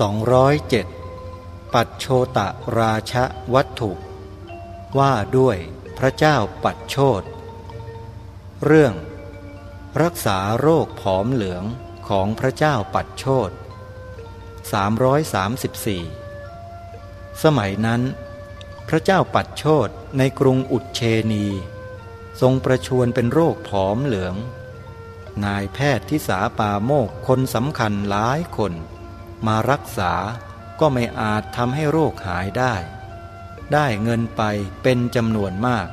207 ปัจโชตะราชวัตถุ ว่าด้วยพระเจ้าปัจโชตเรื่อง รักษาโรคผอมเหลืองของพระเจ้าปัจโชต334 สมัยนั้น พระเจ้าปัจโชตในกรุงอุเชนี ทรงประชวรเป็นโรคผอมเหลือง นายแพทย์ที่สาปาโมกคนสำคัญหลายคน มารักษาก็ไม่อาจทำให้โรคหายได้ ได้เงินไปเป็นจำนวนมาก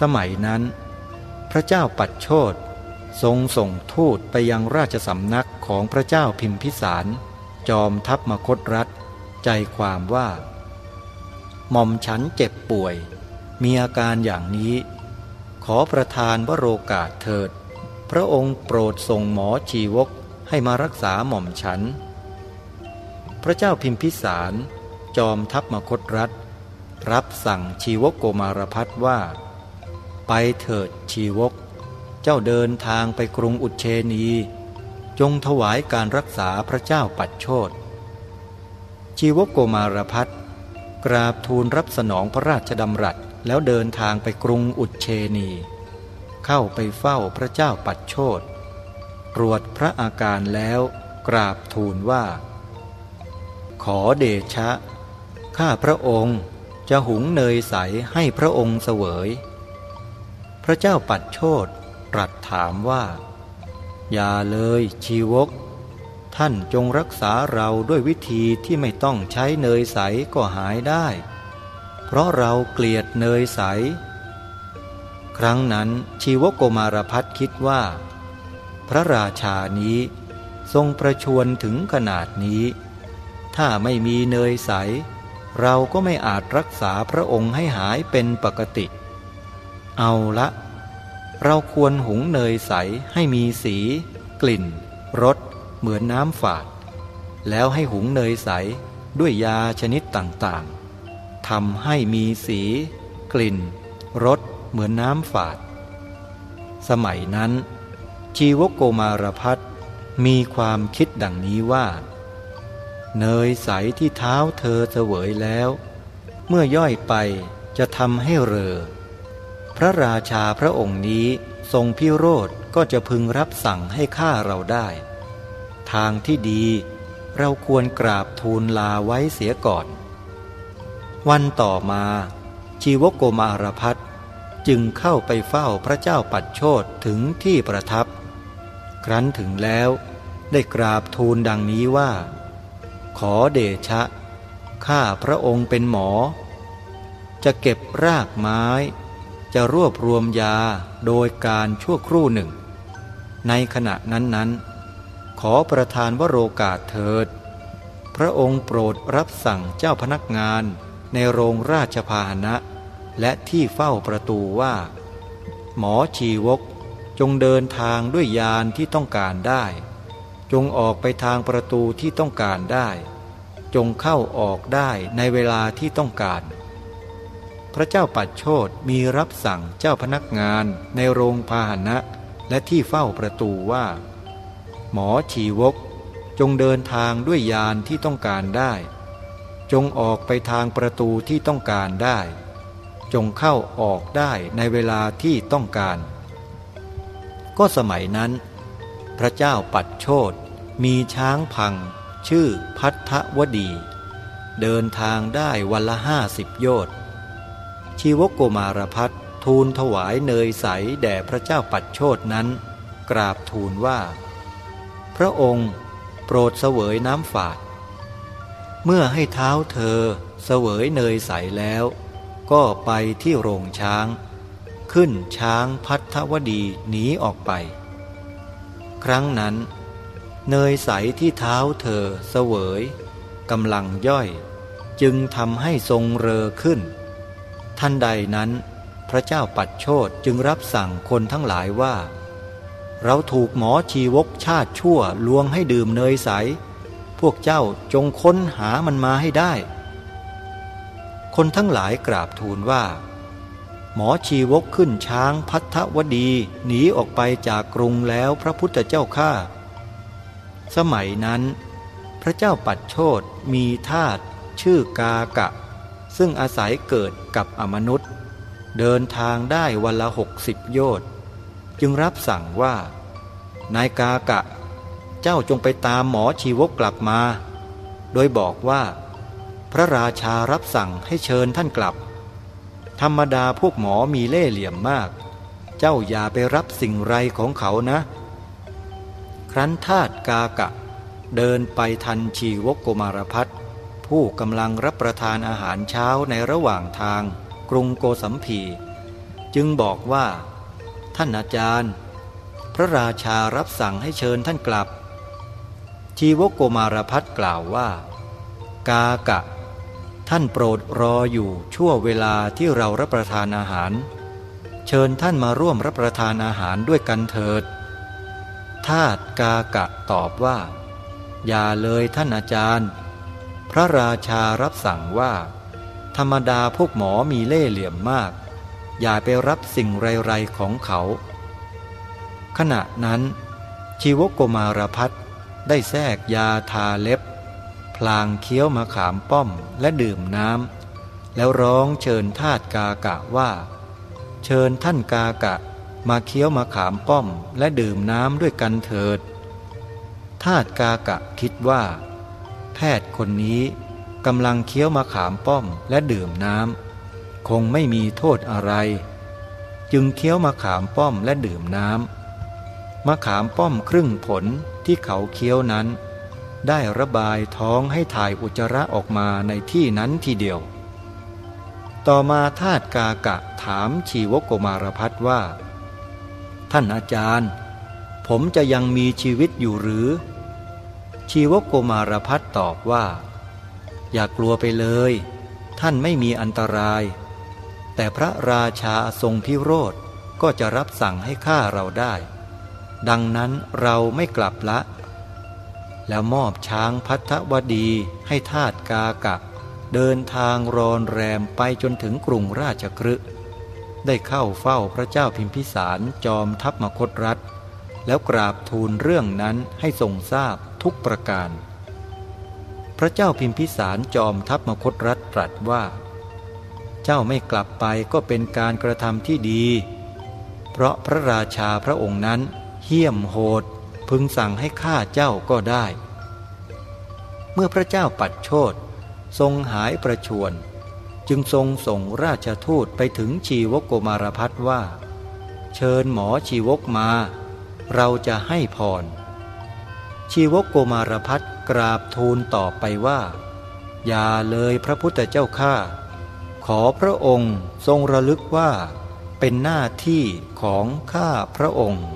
สมัยนั้น พระเจ้าปัดโชดทรงส่งทูตไปยังราชสำนักของพระเจ้าพิมพิสาร จอมทัพมคตรัฐ ใจความว่าหม่อมฉันเจ็บป่วย มีอาการอย่างนี้ ขอประทานวโรกาสเถิด พระองค์โปรดส่งหมอชีวกให้มารักษาหม่อมฉัน พระเจ้าพิมพิสาร จอมทัพมคตรัฐ รับสั่งชีวกโกมารพัฒว่า ไปเถิดชีวก เจ้าเดินทางไปกรุงอุเชนี จงถวายการรักษาพระเจ้าปัดโชดชีวกโกมารพัฒกราบทูลรับสนองพระราชดำรัสแล้วเดินทางไปกรุงอุเชนี เข้าไปเฝ้าพระเจ้าปัดโชดตรวจพระอาการแล้วกราบทูลว่า อเดชะ ข้าพระองค์จะหุงเนยใสให้พระองค์เสวย พระเจ้าปัดโชดตรัสถามว่า อย่าเลยชีวก ท่านจงรักษาเราด้วยวิธีที่ไม่ต้องใช้เนยใสก็หายได้ เพราะเราเกลียดเนยใส ครั้งนั้นชีวกโกมารพัฒคิดว่า พระราชานี้ทรงประชวรถึงขนาดนี้ ถ้าไม่มีเนยใส เราก็ไม่อาจรักษาพระองค์ให้หายเป็นปกติ เอาละ เราควรหุงเนยใสให้มีสี กลิ่นรสเหมือนน้ำฝาด แล้วให้หุงเนยใสด้วยยาชนิดต่างๆทำให้มีสี กลิ่นรสเหมือนน้ำฝาด สมัยนั้น ชีวโกมารพัฒมีความคิดดังนี้ว่า เนยใสที่เท้าเธอเสวยแล้ว เมื่อย่อยไปจะทำให้เรอ พระราชาพระองค์นี้ทรงพิโรธก็จะพึงรับสั่งให้ฆ่าเราได้ ทางที่ดีเราควรกราบทูลลาไว้เสียก่อน วันต่อมาชีวโกมารพัฒจึงเข้าไปเฝ้าพระเจ้าปัดโชดถึงที่ประทับ ครั้นถึงแล้วได้กราบทูลดังนี้ว่า ขอเดชะ ข้าพระองค์เป็นหมอ จะเก็บรากไม้ จะรวบรวมยาโดยการชั่วครู่หนึ่ง ในขณะนั้นๆ ขอประทานวโรกาสเถิด พระองค์โปรดรับสั่งเจ้าพนักงานในโรงราชพาหนะ และที่เฝ้าประตูว่า หมอชีวกจงเดินทางด้วยยานที่ต้องการได้ จงออกไปทางประตูที่ต้องการได้ จงเข้าออกได้ในเวลาที่ต้องการ พระเจ้าปัดโชดมีรับสั่งเจ้าพนักงานในโรงพาหนะและที่เฝ้าประตูว่า หมอชีวก จงเดินทางด้วยยานที่ต้องการได้ จงออกไปทางประตูที่ต้องการได้ จงเข้าออกได้ในเวลาที่ต้องการ ก็สมัยนั้น พระเจ้าปัดโชดมีช้างพัง ชื่อพัทธวดี เดินทางได้วันละห้าสิบโยชน์ชีวโกมารพัฒทูลถวายเนยใสแด่พระเจ้าปัดโชดนั้น กราบทูลว่า พระองค์โปรดเสวยน้ำฝาด เมื่อให้เท้าเธอเสวยเนยใสแล้ว ก็ไปที่โรงช้าง ขึ้นช้างพัทธวดีหนีออกไป ครั้งนั้น เนยใสที่เท้าเธอเสวยกำลังย่อย จึงทำให้ทรงเรอขึ้น ท่านใดนั้น พระเจ้าปัดโชดจึงรับสั่งคนทั้งหลายว่า เราถูกหมอชีวกชาติชั่วลวงให้ดื่มเนยใส พวกเจ้าจงค้นหามันมาให้ได้ คนทั้งหลายกราบทูลว่า หมอชีวกขึ้นช้างพัทธวดีหนีออกไปจากกรุงแล้วพระพุทธเจ้าข้าสมัยนั้น พระเจ้าปัดโชดมีทาตชื่อกากะ ซึ่งอาศัยเกิดกับอมนุษย์ เดินทางได้วันละหกสิบโยชน์จึงรับสั่งว่า นายกากะ เจ้าจงไปตามหมอชีวกกลับมา โดยบอกว่า พระราชารับสั่งให้เชิญท่านกลับ ธรรมดาพวกหมอมีเล่ห์เหลี่ยมมาก เจ้าอย่าไปรับสิ่งไรของเขานะ ครั้นทาตกากะ เดินไปทันชีวกโกมารพัฒผู้กำลังรับประทานอาหารเช้าในระหว่างทางกรุงโกสัมพี จึงบอกว่า ท่านอาจารย์ พระราชารับสั่งให้เชิญท่านกลับ ชีวกโกมารพัฒกล่าวว่า กากะ ท่านโปรดรออยู่ชั่วเวลาที่เรารับประทานอาหาร เชิญท่านมาร่วมรับประทานอาหารด้วยกันเถิด ทาตกากะตอบว่า อย่าเลยท่านอาจารย์ พระราชารับสั่งว่า ธรรมดาพวกหมอมีเล่ห์เหลี่ยมมาก อย่าไปรับสิ่งไรๆของเขา ขณะนั้น ชีวโกมารพัฒได้แทรกยาทาเล็บ พลางเคี้ยวมะขามป้อมและดื่มน้ำแล้วร้องเชิญทาตกากะว่า เชิญท่านกากะมาเคี้ยวมะขามป้อมและดื่มน้ำด้วยกันเถิดทาตกากะคิดว่า แพทย์คนนี้กำลังเคี้ยวมะขามป้อมและดื่มน้ำคงไม่มีโทษอะไร จึงเคี้ยวมะขามป้อมและดื่มน้ำมะขามป้อมครึ่งผลที่เขาเคี้ยวนั้น ได้ระบายท้องให้ถ่ายอุจจาระออกมาในที่นั้นทีเดียว ต่อมาทาตกากะถามชีวกโกมารพัฒว่า ท่านอาจารย์ ผมจะยังมีชีวิตอยู่หรือ ชีวกโกมารพัฒตอบว่า อย่ากลัวไปเลย ท่านไม่มีอันตราย แต่พระราชาทรงพิโรธก็จะรับสั่งให้ฆ่าเราได้ ดังนั้นเราไม่กลับละ แล้วมอบช้างพัทวดีให้ทาตกากะ เดินทางรอนแรมไปจนถึงกรุงราชครึได้เข้าเฝ้าพระเจ้าพิมพิสารจอมทัพมคตรัฐ แล้วกราบทูลเรื่องนั้นให้ทรงทราบทุกประการ พระเจ้าพิมพิสารจอมทัพมคตรัฐตรัสว่า เจ้าไม่กลับไปก็เป็นการกระทำที่ดี เพราะพระราชาพระองค์นั้นเหี้ยมโหด พึงสั่งให้ฆ่าเจ้าก็ได้ เมื่อพระเจ้าปัดโชดทรงหายประชวรจึงทรงส่งราชทูตไปถึงชีวกโกมารพัฒว่า เชิญหมอชีวกมา เราจะให้พร ชีวกโกมารพัฒกราบทูลตอบไปว่า อย่าเลยพระพุทธเจ้าข้าขอพระองค์ทรงระลึกว่าเป็นหน้าที่ของข้าพระองค์